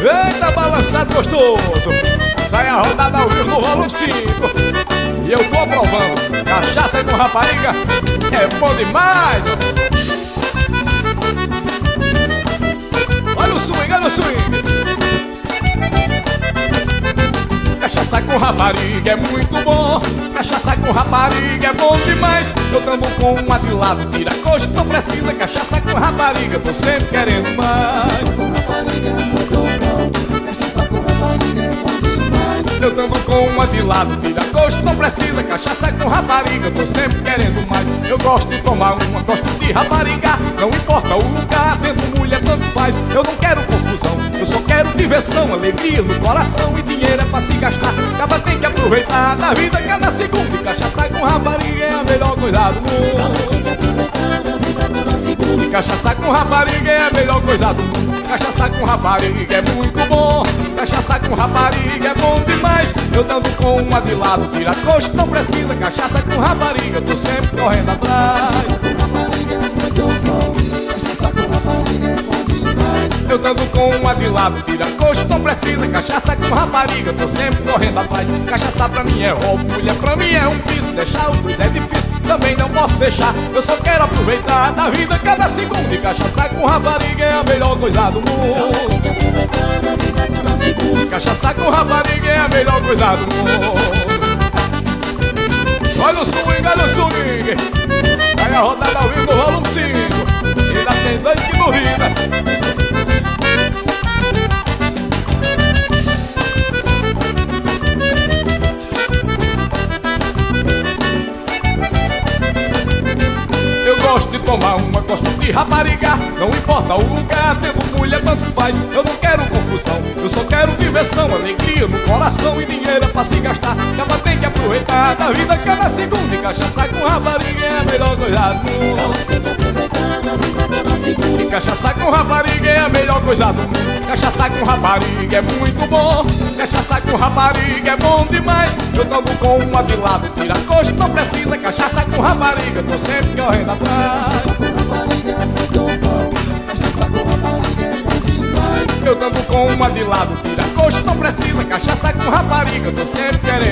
Eita, balançado gostoso. Sai a rodada ao vivo no volume 5 E eu tô aprovando. Cachaça com rapariga É bom demais. Olha o swing, olha o swing Cachaça com rapariga é muito bom. Cachaça com rapariga é bom demais. Eu tamo com uma de lado, tira coxa Não precisa. Cachaça com rapariga Tô sempre querendo mais. Cachaça com rapariga é muito bom. Cachaça com rapariga é bom demais. Eu tamo com uma de lado, tira coxa Não precisa. Cachaça com rapariga Tô sempre querendo mais. Eu gosto de tomar uma, gosto de rapariga. Não importa o lugar, tendo mulher tanto faz. Eu não quero confusão Eu só quero diversão, alegria no coração. E dinheiro é pra se gastar aproveitar da vida cada segundo cachaça com rapariga é a melhor coisa do mundo. A e cachaça com rapariga é a melhor coisa do mundo. Cachaça com rapariga é muito bom. Cachaça com rapariga é bom demais. Eu dando com uma de lado, tira coxa Não precisa. Cachaça com rapariga Tô sempre correndo atrás dando com uma tira coxa Não precisa cachaça com rapariga Tô sempre correndo atrás. Cachaça pra mim é roubo, mulher pra mim é um vício. Deixar os dois é difícil, também não posso deixar. Eu só quero aproveitar da vida cada segundo. Cachaça com rapariga é a melhor coisa do mundo. Cachaça com rapariga é a melhor coisa do mundo. Olha o swing, olha o swing uma, gosto de rapariga. Não importa o lugar, tendo mulher, tanto faz. Eu não quero confusão, eu só quero diversão Alegria no coração e dinheiro pra se gastar. Cada tem que aproveitar da vida cada segundo E cachaça com rapariga é a melhor coisa do mundo. E cachaça com rapariga é a melhor coisa do mundo. Cachaça com rapariga é muito bom. Cachaça com rapariga é bom demais. Eu tomo com uma de lado, tira coxa Não precisa cachaça com rapariga. Tô sempre correndo atrás. Cachaça com rapariga é bom Cachaça com rapariga é bom demais. Eu dando com uma de lado, tira coxa Não precisa cachaça com rapariga. Tô sempre querendo